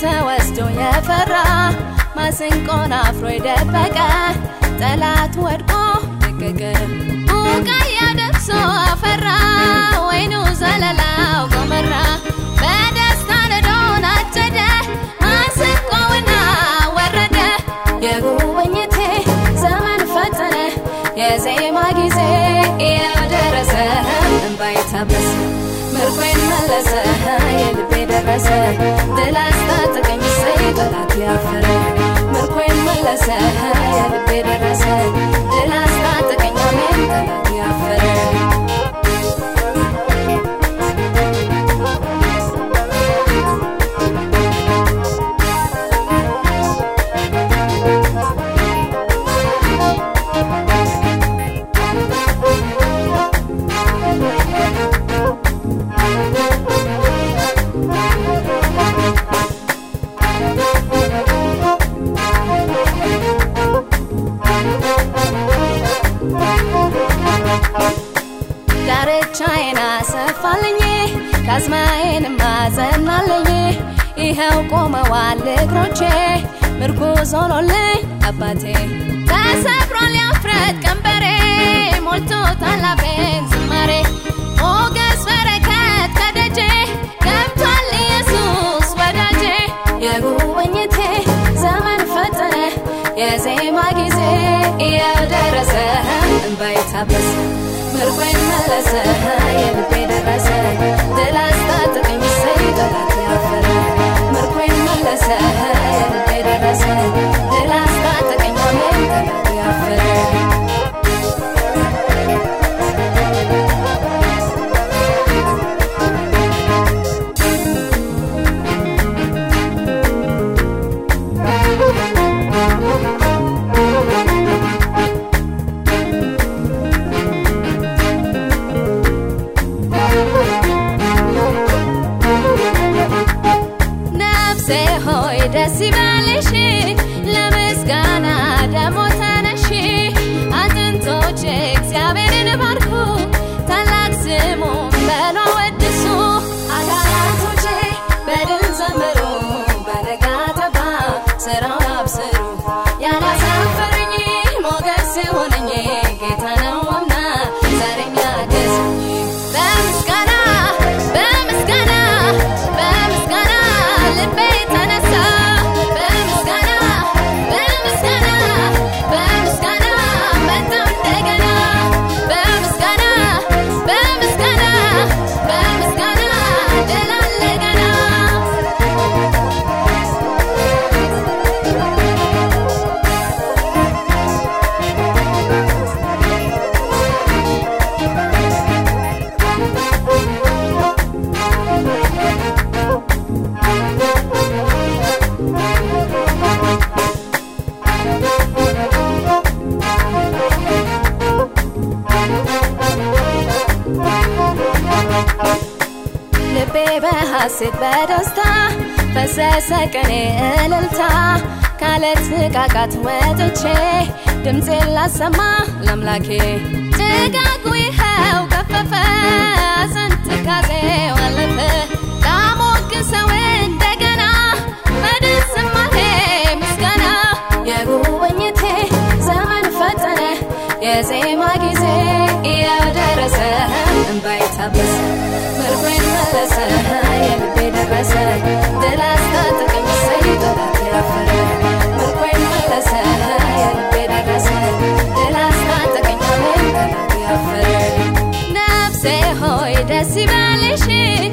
ተወስዶ የፈራ ማስንቆን አፍሮ የደበቀ ጠላት ወድቆ ደቀቀ። ቡቃያ ደርሶ አፈራ ወይኑ ዘለላው ጎመራ። በደስታ ነዶን አጨደ ማስንቆውና ወረደ የጉብኝቴ ዘመን ፈጠነ የዜማ ጊዜ የደረሰ እንባይ ታበሰ ምርኮን የልቤ ደረሰ። ድል ጠላት ያፈረ ምርኮን መለሰ የልቤ አሰፋልኝ ካስማዬን ማጸናልኝ ይኸው ቆመዋል እግሮቼ ምርኩዝ ሆኖልኝ አባቴ። ተሰብሯል ያፍረት ቀንበሬ ሞልቶታል አፌን ዝማሬ። ሞገስ በረከት ከደጄ ገብቷል ኢየሱስ ወዳጄ። የጉብኝቴ ዘመን ፈጠነ የዜማ ጊዜ የደረሰ እንባይ ምርኮን ልቤ በሐሴት በደስታ ፈሰሰ ቅኔ እልልታ ካለት ንቃቃት ወጥቼ ድምፄን ላሰማ ለአምላኬ። ጭጋጉ ይኸው ከፈፈ ስንት ካዜው አለፈ ላሞግሰው እንደገና decibeles.